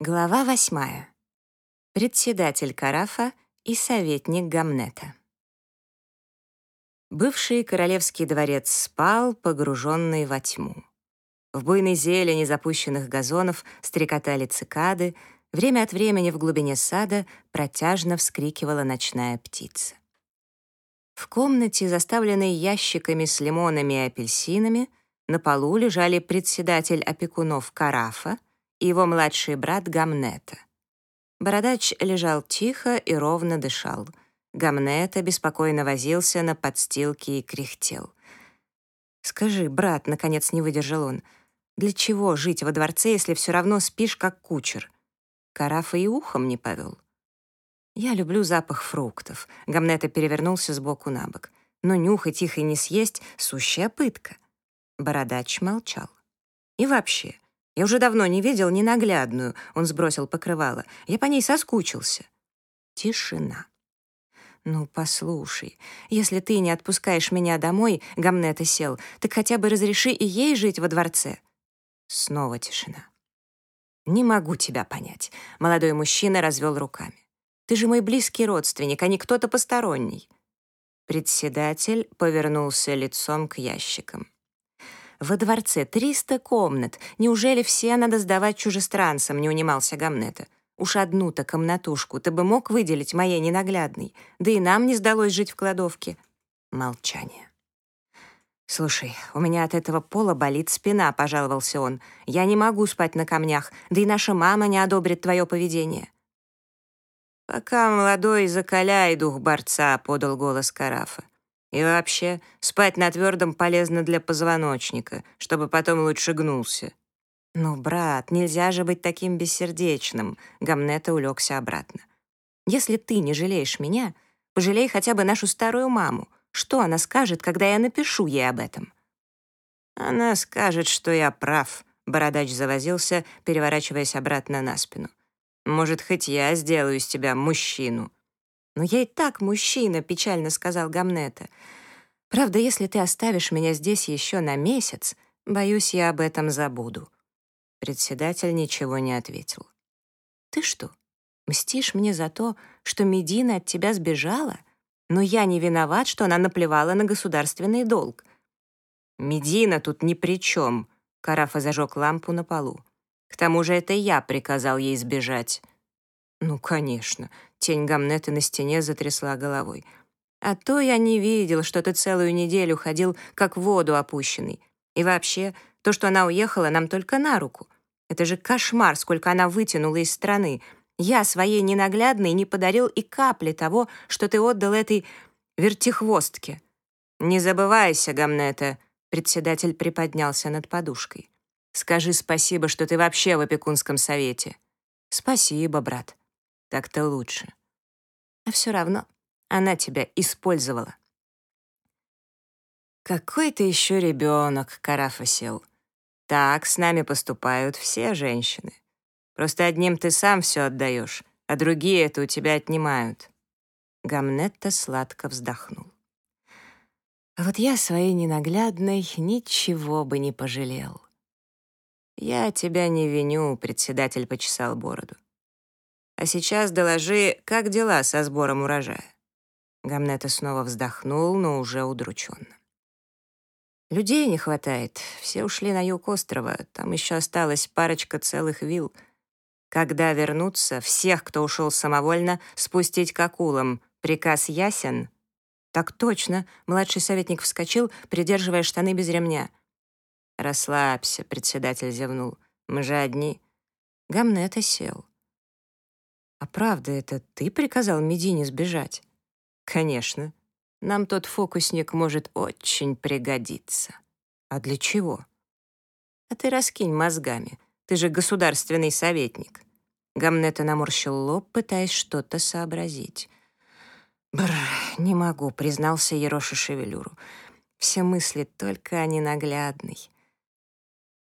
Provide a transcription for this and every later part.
Глава восьмая. Председатель Карафа и советник Гамнета. Бывший королевский дворец спал, погруженный во тьму. В буйной зелени запущенных газонов стрекотали цикады, время от времени в глубине сада протяжно вскрикивала ночная птица. В комнате, заставленной ящиками с лимонами и апельсинами, на полу лежали председатель опекунов Карафа — и его младший брат Гамнета. Бородач лежал тихо и ровно дышал. Гамнета беспокойно возился на подстилке и кряхтел. «Скажи, брат», — наконец не выдержал он, «для чего жить во дворце, если все равно спишь, как кучер?» Карафа и ухом не повел. «Я люблю запах фруктов», — Гамнета перевернулся с боку на бок. «Но нюхать их и не съесть — сущая пытка». Бородач молчал. «И вообще, я уже давно не видел ненаглядную. Он сбросил покрывало. Я по ней соскучился. Тишина. «Ну, послушай, если ты не отпускаешь меня домой, — Гамнета сел, — так хотя бы разреши и ей жить во дворце». Снова тишина. «Не могу тебя понять», — молодой мужчина развел руками. «Ты же мой близкий родственник, а не кто-то посторонний». Председатель повернулся лицом к ящикам. Во дворце 300 комнат. Неужели все надо сдавать чужестранцам?» — не унимался Гамнета. «Уж одну-то комнатушку ты бы мог выделить моей ненаглядной. Да и нам не сдалось жить в кладовке». Молчание. «Слушай, у меня от этого пола болит спина», — пожаловался он. «Я не могу спать на камнях, да и наша мама не одобрит твое поведение». «Пока молодой, закаляй дух борца», — подал голос Карафа. И вообще, спать на твердом полезно для позвоночника, чтобы потом лучше гнулся. «Ну, брат, нельзя же быть таким бессердечным», — Гамнета улегся обратно. «Если ты не жалеешь меня, пожалей хотя бы нашу старую маму. Что она скажет, когда я напишу ей об этом?» «Она скажет, что я прав», — Бородач завозился, переворачиваясь обратно на спину. «Может, хоть я сделаю из тебя мужчину?» «Но я и так мужчина», — печально сказал Гамнета. «Правда, если ты оставишь меня здесь еще на месяц, боюсь, я об этом забуду». Председатель ничего не ответил. «Ты что, мстишь мне за то, что Медина от тебя сбежала? Но я не виноват, что она наплевала на государственный долг». «Медина тут ни при чем», — Карафа зажег лампу на полу. «К тому же это я приказал ей сбежать». «Ну, конечно», — тень Гамнеты на стене затрясла головой. «А то я не видел, что ты целую неделю ходил, как в воду опущенный. И вообще, то, что она уехала, нам только на руку. Это же кошмар, сколько она вытянула из страны. Я своей ненаглядной не подарил и капли того, что ты отдал этой вертихвостке». «Не забывайся, Гамнета», — председатель приподнялся над подушкой. «Скажи спасибо, что ты вообще в опекунском совете». «Спасибо, брат», так-то лучше. А все равно она тебя использовала. Какой ты еще ребенок, Карафа сел. Так с нами поступают все женщины. Просто одним ты сам все отдаешь, а другие это у тебя отнимают. Гамнетта сладко вздохнул. А вот я своей ненаглядной ничего бы не пожалел. Я тебя не виню, председатель почесал бороду. А сейчас доложи, как дела со сбором урожая?» Гамнета снова вздохнул, но уже удрученно. «Людей не хватает. Все ушли на юг острова. Там еще осталась парочка целых вилл. Когда вернутся, всех, кто ушел самовольно, спустить к акулам. Приказ ясен?» «Так точно», — младший советник вскочил, придерживая штаны без ремня. «Расслабься», — председатель зевнул. «Мы же одни». Гамнета сел. «А правда, это ты приказал Медине сбежать?» «Конечно. Нам тот фокусник может очень пригодиться». «А для чего?» «А ты раскинь мозгами. Ты же государственный советник». Гамнета наморщил лоб, пытаясь что-то сообразить. «Бррр, не могу», — признался Ероша Шевелюру. «Все мысли только о ненаглядной».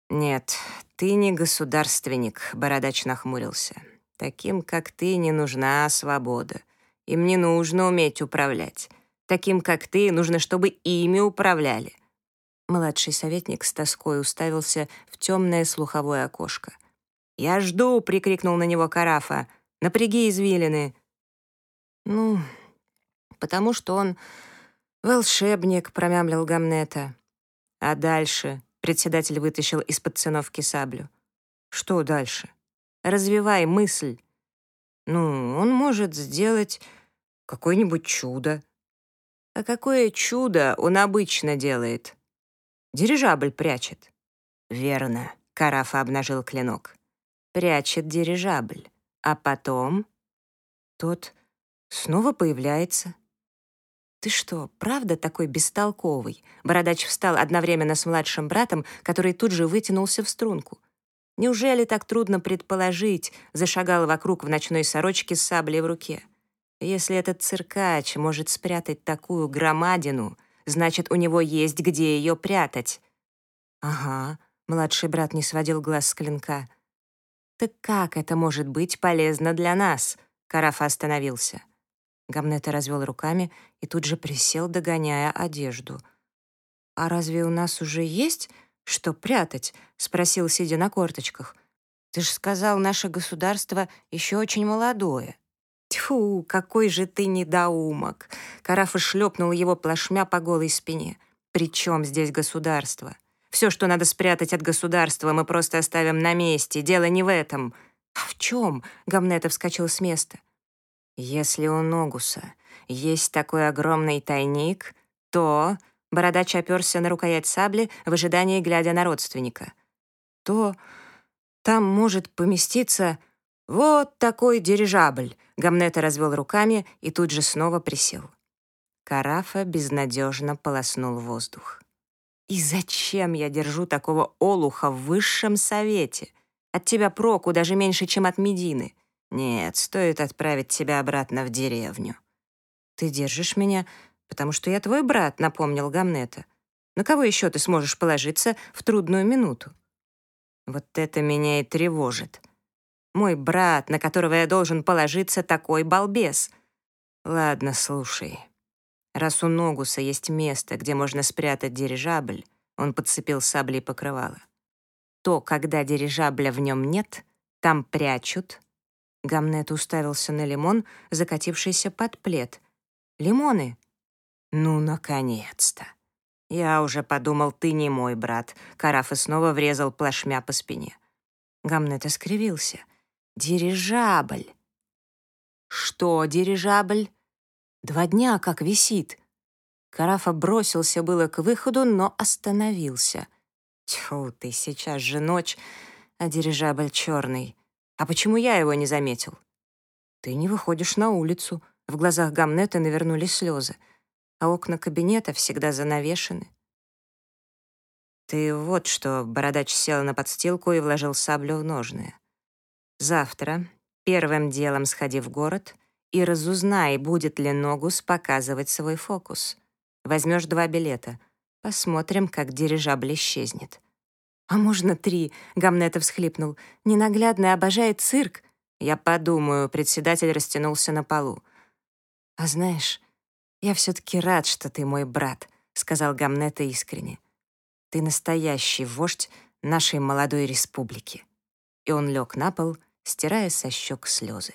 «Нет, ты не государственник», — Бородач нахмурился. Таким, как ты, не нужна свобода. Им не нужно уметь управлять. Таким, как ты, нужно, чтобы ими управляли». Младший советник с тоской уставился в темное слуховое окошко. «Я жду!» — прикрикнул на него Карафа. «Напряги извилины!» «Ну, потому что он волшебник», — промямлил Гамнета. «А дальше?» — председатель вытащил из-под циновки саблю. «Что дальше?» «Развивай мысль». «Ну, он может сделать какое-нибудь чудо». «А какое чудо он обычно делает?» «Дирижабль прячет». «Верно», — Карафа обнажил клинок. «Прячет дирижабль. А потом...» Тот снова появляется. «Ты что, правда такой бестолковый?» Бородач встал одновременно с младшим братом, который тут же вытянулся в струнку. «Неужели так трудно предположить?» Зашагал вокруг в ночной сорочке с саблей в руке. «Если этот циркач может спрятать такую громадину, значит, у него есть где ее прятать». «Ага», — младший брат не сводил глаз с клинка. «Так как это может быть полезно для нас?» Карафа остановился. Гамнета развел руками и тут же присел, догоняя одежду. «А разве у нас уже есть что прятать?» — спросил, сидя на корточках. «Ты ж сказал, наше государство еще очень молодое». «Тьфу, какой же ты недоумок!» Карафа шлепнул его плашмя по голой спине. «При чем здесь государство? Все, что надо спрятать от государства, мы просто оставим на месте. Дело не в этом». «А в чем?» — Гамнета вскочил с места. Если у Ногуса есть такой огромный тайник, то... Бородач оперся на рукоять сабли в ожидании, глядя на родственника. То там может поместиться вот такой дирижабль. Гамнета развел руками и тут же снова присел. Карафа безнадежно полоснул воздух. «И зачем я держу такого олуха в высшем совете? От тебя проку даже меньше, чем от Медины. Нет, стоит отправить тебя обратно в деревню. Ты держишь меня, потому что я твой брат, напомнил Гамнета. На кого еще ты сможешь положиться в трудную минуту? Вот это меня и тревожит. Мой брат, на которого я должен положиться, такой балбес. Ладно, слушай. Раз у Ногуса есть место, где можно спрятать дирижабль, он подцепил саблей покрывало, то, когда дирижабля в нем нет, там прячут Гамнет уставился на лимон, закатившийся под плед. «Лимоны?» «Ну, наконец-то!» «Я уже подумал, ты не мой брат». Карафа снова врезал плашмя по спине. Гамнет искривился. «Дирижабль!» «Что дирижабль?» «Два дня как висит». Карафа бросился было к выходу, но остановился. «Тьфу ты, сейчас же ночь, а дирижабль черный. А почему я его не заметил? Ты не выходишь на улицу. В глазах Гамнета навернулись слезы, а окна кабинета всегда занавешены. Ты вот что, бородач сел на подстилку и вложил саблю в ножны. Завтра первым делом сходи в город и разузнай, будет ли Ногус показывать свой фокус. Возьмешь два билета. Посмотрим, как дирижабль исчезнет. «А можно три?» — Гамнетов всхлипнул. «Ненаглядный обожает цирк». «Я подумаю», — председатель растянулся на полу. «А знаешь, я все-таки рад, что ты мой брат», — сказал Гамнета искренне. «Ты настоящий вождь нашей молодой республики». И он лег на пол, стирая со щек слезы.